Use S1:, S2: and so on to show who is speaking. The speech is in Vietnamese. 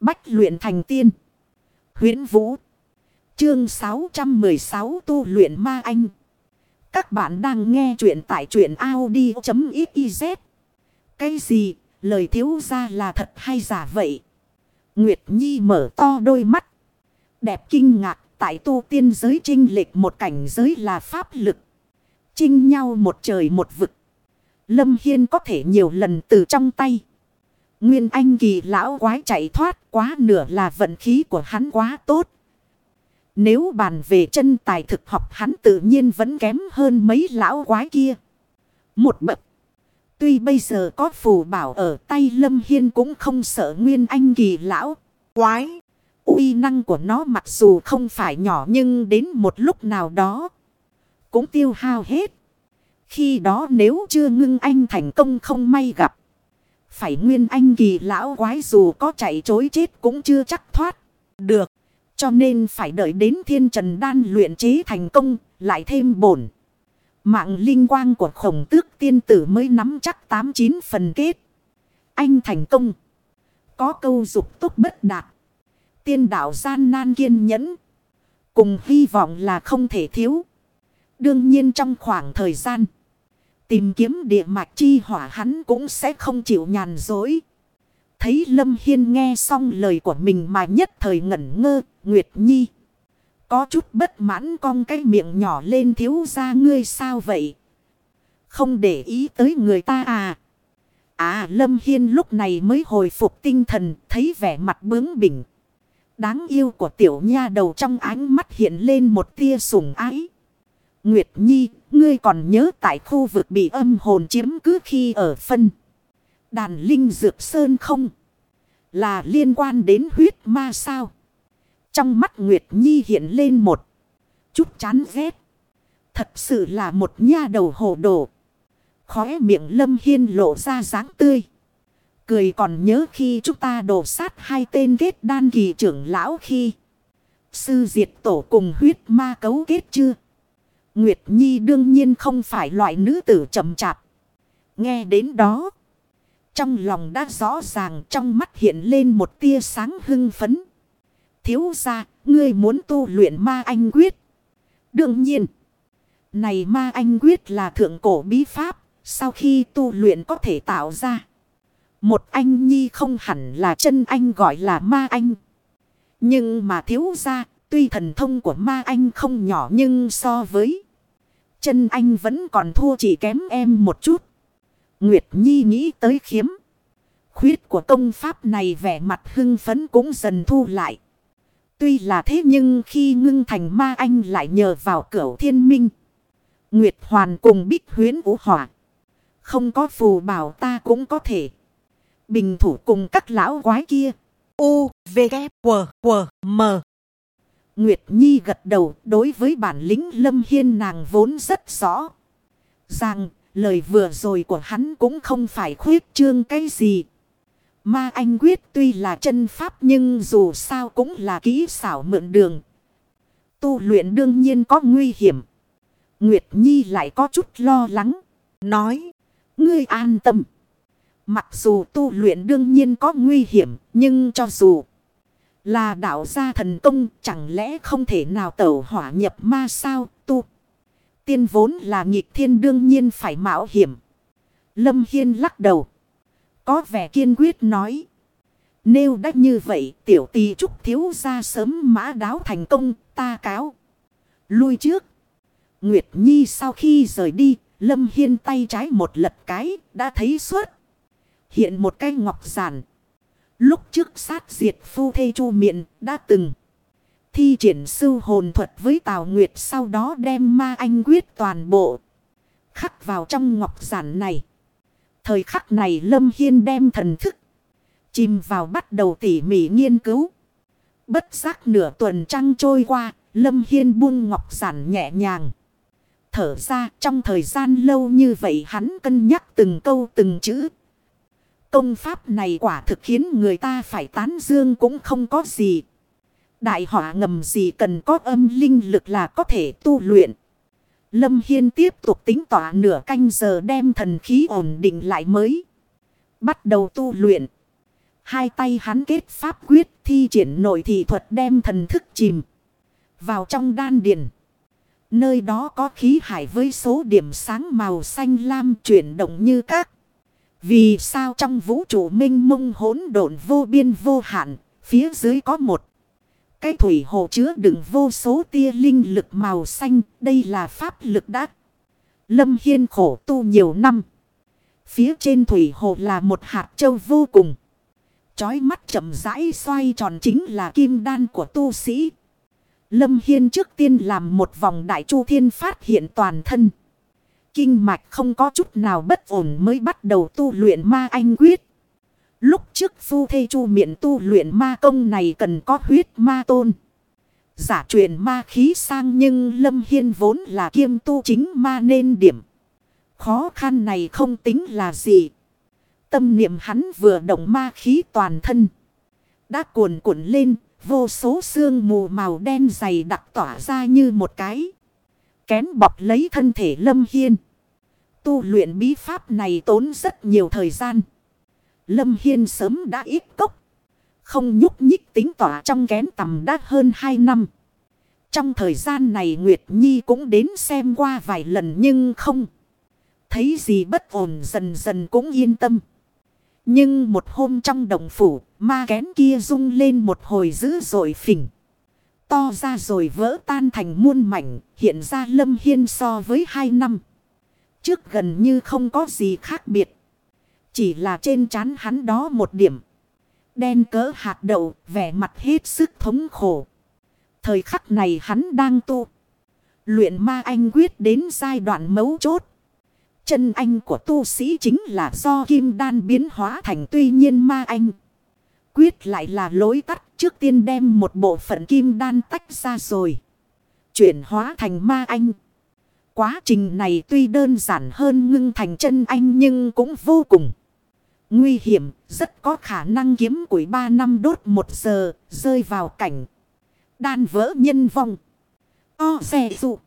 S1: Bách luyện thành tiên. huyễn Vũ. Chương 616 tu luyện ma anh. Các bạn đang nghe truyện tại truyện Audi.xyz. Cái gì, lời thiếu ra là thật hay giả vậy? Nguyệt Nhi mở to đôi mắt. Đẹp kinh ngạc, tại tu tiên giới trinh lệch một cảnh giới là pháp lực. Trinh nhau một trời một vực. Lâm Hiên có thể nhiều lần từ trong tay. Nguyên Anh kỳ lão quái chạy thoát quá nửa là vận khí của hắn quá tốt. Nếu bàn về chân tài thực học hắn tự nhiên vẫn kém hơn mấy lão quái kia. Một bậc. Tuy bây giờ có phù bảo ở tay Lâm Hiên cũng không sợ Nguyên Anh kỳ lão quái. uy năng của nó mặc dù không phải nhỏ nhưng đến một lúc nào đó cũng tiêu hao hết. Khi đó nếu chưa ngưng anh thành công không may gặp. Phải nguyên anh kỳ lão quái dù có chạy chối chết cũng chưa chắc thoát. Được. Cho nên phải đợi đến thiên trần đan luyện chế thành công. Lại thêm bổn. Mạng linh quang của khổng tước tiên tử mới nắm chắc 89 phần kết. Anh thành công. Có câu dục tốt bất đạt. Tiên đạo gian nan kiên nhẫn. Cùng hy vọng là không thể thiếu. Đương nhiên trong khoảng thời gian. Tìm kiếm địa mạch chi hỏa hắn cũng sẽ không chịu nhàn dối. Thấy Lâm Hiên nghe xong lời của mình mà nhất thời ngẩn ngơ, Nguyệt Nhi. Có chút bất mãn con cái miệng nhỏ lên thiếu ra ngươi sao vậy? Không để ý tới người ta à? À Lâm Hiên lúc này mới hồi phục tinh thần thấy vẻ mặt bướng bỉnh. Đáng yêu của tiểu nha đầu trong ánh mắt hiện lên một tia sủng ái. Nguyệt Nhi, ngươi còn nhớ tại khu vực bị âm hồn chiếm cứ khi ở phân. Đàn linh dược sơn không? Là liên quan đến huyết ma sao? Trong mắt Nguyệt Nhi hiện lên một chút chán ghét. Thật sự là một nha đầu hồ đồ. Khóe miệng Lâm Hiên lộ ra dáng tươi. Cười còn nhớ khi chúng ta đổ sát hai tên kết đan kỳ trưởng lão khi sư diệt tổ cùng huyết ma cấu kết chưa? Nguyệt Nhi đương nhiên không phải loại nữ tử chậm chạp. Nghe đến đó. Trong lòng đã rõ ràng trong mắt hiện lên một tia sáng hưng phấn. Thiếu ra, ngươi muốn tu luyện ma anh quyết. Đương nhiên. Này ma anh quyết là thượng cổ bí pháp. Sau khi tu luyện có thể tạo ra. Một anh nhi không hẳn là chân anh gọi là ma anh. Nhưng mà thiếu ra, tuy thần thông của ma anh không nhỏ nhưng so với chân anh vẫn còn thua chỉ kém em một chút. Nguyệt Nhi nghĩ tới khiếm. Khuyết của công pháp này vẻ mặt hưng phấn cũng dần thu lại. Tuy là thế nhưng khi ngưng thành ma anh lại nhờ vào cửu thiên minh. Nguyệt Hoàn cùng bích huyến vũ hỏa. Không có phù bảo ta cũng có thể. Bình thủ cùng các lão quái kia. U, V, K, W, W, M. Nguyệt Nhi gật đầu đối với bản lĩnh Lâm Hiên nàng vốn rất rõ. Rằng lời vừa rồi của hắn cũng không phải khuyết trương cái gì. Ma anh quyết tuy là chân pháp nhưng dù sao cũng là kỹ xảo mượn đường. Tu luyện đương nhiên có nguy hiểm. Nguyệt Nhi lại có chút lo lắng. Nói, ngươi an tâm. Mặc dù tu luyện đương nhiên có nguy hiểm, nhưng cho dù là đạo gia thần công, chẳng lẽ không thể nào tẩu hỏa nhập ma sao, tu. Tiên vốn là nghịch thiên đương nhiên phải mạo hiểm. Lâm Hiên lắc đầu. Có vẻ kiên quyết nói. Nếu đã như vậy, tiểu tì trúc thiếu ra sớm mã đáo thành công, ta cáo. Lui trước. Nguyệt Nhi sau khi rời đi. Lâm Hiên tay trái một lật cái, đã thấy suốt. Hiện một cái ngọc giản Lúc trước sát diệt phu thê chu miệng đã từng thi triển sư hồn thuật với Tào Nguyệt sau đó đem ma anh quyết toàn bộ khắc vào trong ngọc giản này. Thời khắc này Lâm Hiên đem thần thức chìm vào bắt đầu tỉ mỉ nghiên cứu. Bất giác nửa tuần trăng trôi qua, Lâm Hiên buông ngọc giản nhẹ nhàng. Thở ra trong thời gian lâu như vậy hắn cân nhắc từng câu từng chữ Công pháp này quả thực khiến người ta phải tán dương cũng không có gì. Đại họa ngầm gì cần có âm linh lực là có thể tu luyện. Lâm Hiên tiếp tục tính tỏa nửa canh giờ đem thần khí ổn định lại mới. Bắt đầu tu luyện. Hai tay hắn kết pháp quyết thi triển nội thị thuật đem thần thức chìm. Vào trong đan điền. Nơi đó có khí hải với số điểm sáng màu xanh lam chuyển động như các. Vì sao trong vũ trụ minh mông hỗn độn vô biên vô hạn, phía dưới có một. Cái thủy hồ chứa đựng vô số tia linh lực màu xanh, đây là pháp lực đắc. Lâm Hiên khổ tu nhiều năm. Phía trên thủy hồ là một hạt châu vô cùng. Chói mắt chậm rãi xoay tròn chính là kim đan của tu sĩ. Lâm Hiên trước tiên làm một vòng đại chu thiên phát hiện toàn thân. Kinh mạch không có chút nào bất ổn mới bắt đầu tu luyện ma anh quyết. Lúc trước phu thê chu miệng tu luyện ma công này cần có huyết ma tôn. Giả truyền ma khí sang nhưng Lâm Hiên vốn là kiêm tu chính ma nên điểm. Khó khăn này không tính là gì. Tâm niệm hắn vừa động ma khí toàn thân. Đã cuồn cuộn lên, vô số xương mù màu đen dày đặc tỏa ra như một cái. Kén bọc lấy thân thể Lâm Hiên. Tu luyện bí pháp này tốn rất nhiều thời gian. Lâm Hiên sớm đã ít cốc. Không nhúc nhích tính tỏa trong kén tầm đã hơn 2 năm. Trong thời gian này Nguyệt Nhi cũng đến xem qua vài lần nhưng không. Thấy gì bất ổn dần dần cũng yên tâm. Nhưng một hôm trong đồng phủ, ma kén kia rung lên một hồi dữ dội phình. To ra rồi vỡ tan thành muôn mảnh, hiện ra lâm hiên so với hai năm. Trước gần như không có gì khác biệt. Chỉ là trên trán hắn đó một điểm. Đen cỡ hạt đậu, vẻ mặt hết sức thống khổ. Thời khắc này hắn đang tu. Luyện ma anh quyết đến giai đoạn mấu chốt. Chân anh của tu sĩ chính là do kim đan biến hóa thành tuy nhiên ma anh. Quyết lại là lối tắt trước tiên đem một bộ phận kim đan tách ra rồi. Chuyển hóa thành ma anh. Quá trình này tuy đơn giản hơn ngưng thành chân anh nhưng cũng vô cùng. Nguy hiểm, rất có khả năng kiếm củi 3 năm đốt 1 giờ, rơi vào cảnh. Đan vỡ nhân vong. O xe dụ.